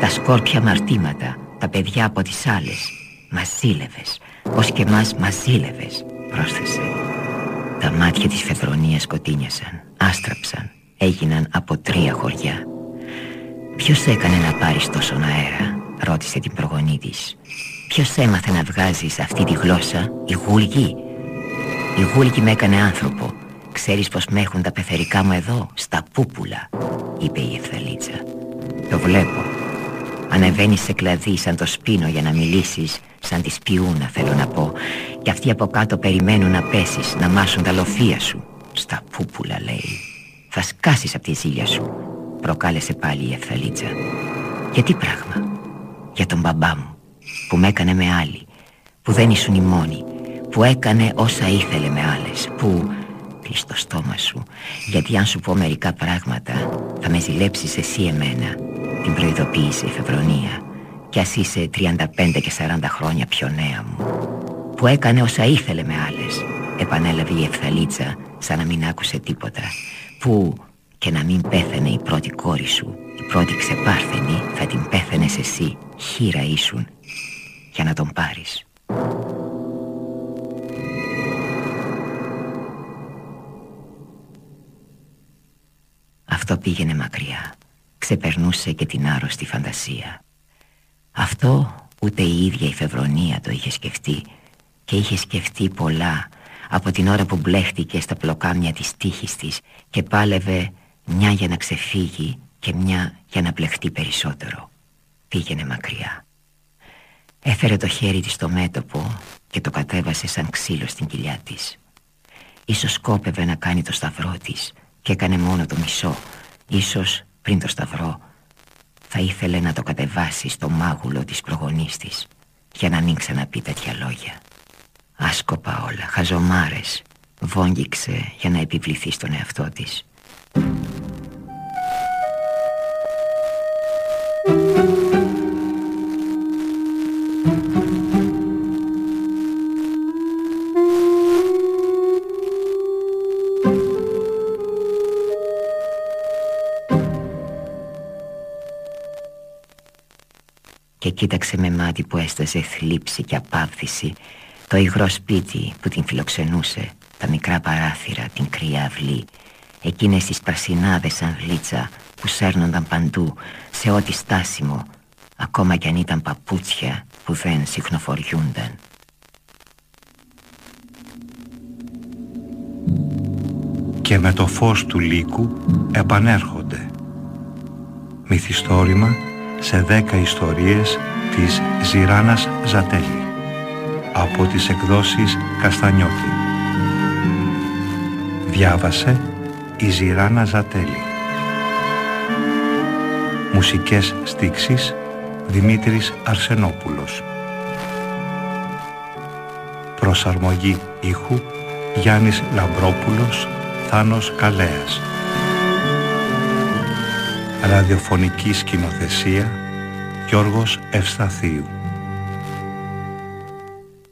[SPEAKER 1] Τα σκόρπια μαρτήματα Τα παιδιά από τις άλλες. Μας ζήλευες. Ως και μας μας ζήλευες Πρόσθεσε Τα μάτια της Φεδρονίας σκοτίνιασαν Άστραψαν Έγιναν από τρία χωριά Ποιος έκανε να πάρεις τόσον αέρα Ρώτησε την προγονή της Ποιος έμαθε να βγάζεις αυτή τη γλώσσα Η γούλγη; Η γούλγη με έκανε άνθρωπο Ξέρεις πως με έχουν τα πεθερικά μου εδώ, στα πούπουλα, είπε η Ευθαλίτσα. Το βλέπω. Ανεβαίνεις σε κλαδί σαν το σπίνο για να μιλήσεις, σαν τη σπιούνα θέλω να πω, και αυτοί από κάτω περιμένουν να πέσεις, να μάσουν τα λοφία σου. Στα πούπουλα λέει. Θα σκάσεις από τη ζήλια σου, προκάλεσε πάλι η Ευθαλίτσα. Για τι πράγμα, για τον μπαμπά μου, που με έκανε με άλλη, που δεν ήσουν η μόνη, που έκανε όσα ήθελε με άλλες, που κλείς το στόμα σου Γιατί αν σου πω μερικά πράγματα Θα με ζηλέψεις εσύ εμένα Την προειδοποίησε η Φεβρονία Κι ας είσαι 35 και 40 χρόνια πιο νέα μου Που έκανε όσα ήθελε με άλλες Επανέλαβε η Ευθαλίτσα Σαν να μην άκουσε τίποτα. Που και να μην πέθανε η πρώτη κόρη σου Η πρώτη ξεπάρθενη Θα την πέθαινες εσύ Χείρα ήσουν Για να τον πάρεις. Αυτό πήγαινε μακριά. Ξεπερνούσε και την άρρωστη φαντασία. Αυτό ούτε η ίδια η Φεβρονία το είχε σκεφτεί Και είχε σκεφτεί πολλά Από την ώρα που μπλέχτηκε στα πλοκάμια της τύχης της Και πάλευε μια για να ξεφύγει Και μια για να μπλεχτεί περισσότερο. Πήγαινε μακριά. Έφερε το χέρι της στο μέτωπο Και το κατέβασε σαν ξύλο στην κοιλιά της. Ίσως σκόπευε να κάνει το σταυρό της και έκανε μόνο το μισό. Ίσως πριν το σταυρό θα ήθελε να το κατεβάσει στο μάγουλο της προγονής της για να μην ξαναπεί τέτοια λόγια. Άσκοπα όλα, χαζομάρες, βόγγιξε για να επιβληθεί στον εαυτό της. και κοίταξε με μάτι που έσταζε θλίψη και απάβθηση το υγρό σπίτι που την φιλοξενούσε, τα μικρά παράθυρα, την κρύα αυλή, εκείνες τις πρασινάδες σαν γλίτσα που σέρνονταν παντού σε ό,τι στάσιμο, ακόμα κι αν ήταν παπούτσια που δεν συχνοφοριούνταν.
[SPEAKER 2] Και με το φως του λύκου επανέρχονται. Μυθιστόρημα σε δέκα ιστορίες της Ζηράνας Ζατέλη από τις εκδόσεις Καστανιώτη. Διάβασε η Ζηράνα Ζατέλη. Μουσικές στίξεις Δημήτρης Αρσενόπουλος. Προσαρμογή ήχου Γιάννης Λαμπρόπουλος, Θάνος Καλέας. Ραδιοφωνική σκηνοθεσία Γιώργος Ευσταθίου.